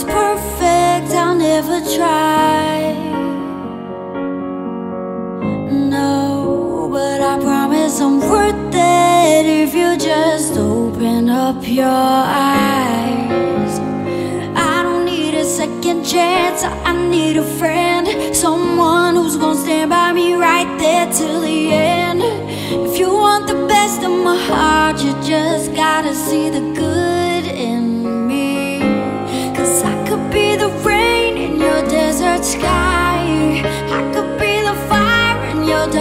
It's perfect, I'll never try. No, but I promise I'm worth it if you just open up your eyes. I don't need a second chance, I need a friend, someone who's gonna stand by me right there till the end. If you want the best of my heart, you just gotta see the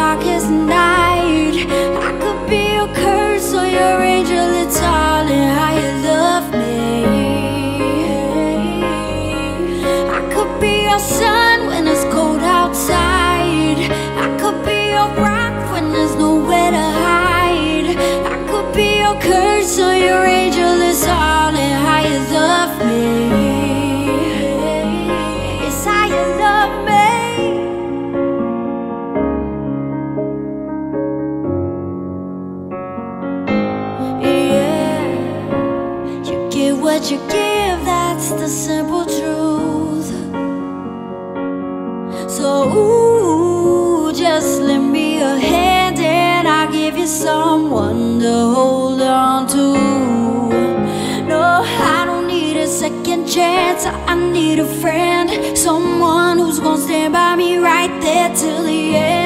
darkest night. I could be your curse or your angel. It's all in how you love me. I could be your sun when it's cold outside. I could be your rock when there's nowhere to hide. I could be your curse or your what you give, that's the simple truth. So, ooh, just lend me a hand and I'll give you someone to hold on to. No, I don't need a second chance, I need a friend. Someone who's gonna stand by me right there till the end.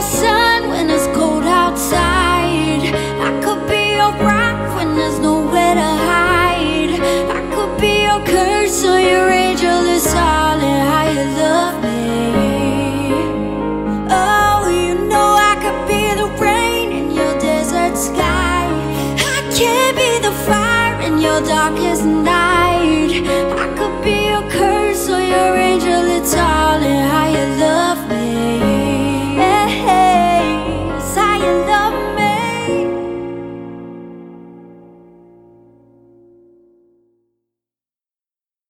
sun when it's cold outside. I could be your rock when there's nowhere to hide. I could be your curse or your angel is solid. How you love me. Oh, you know I could be the rain in your desert sky. I can be the fire in your darkest night.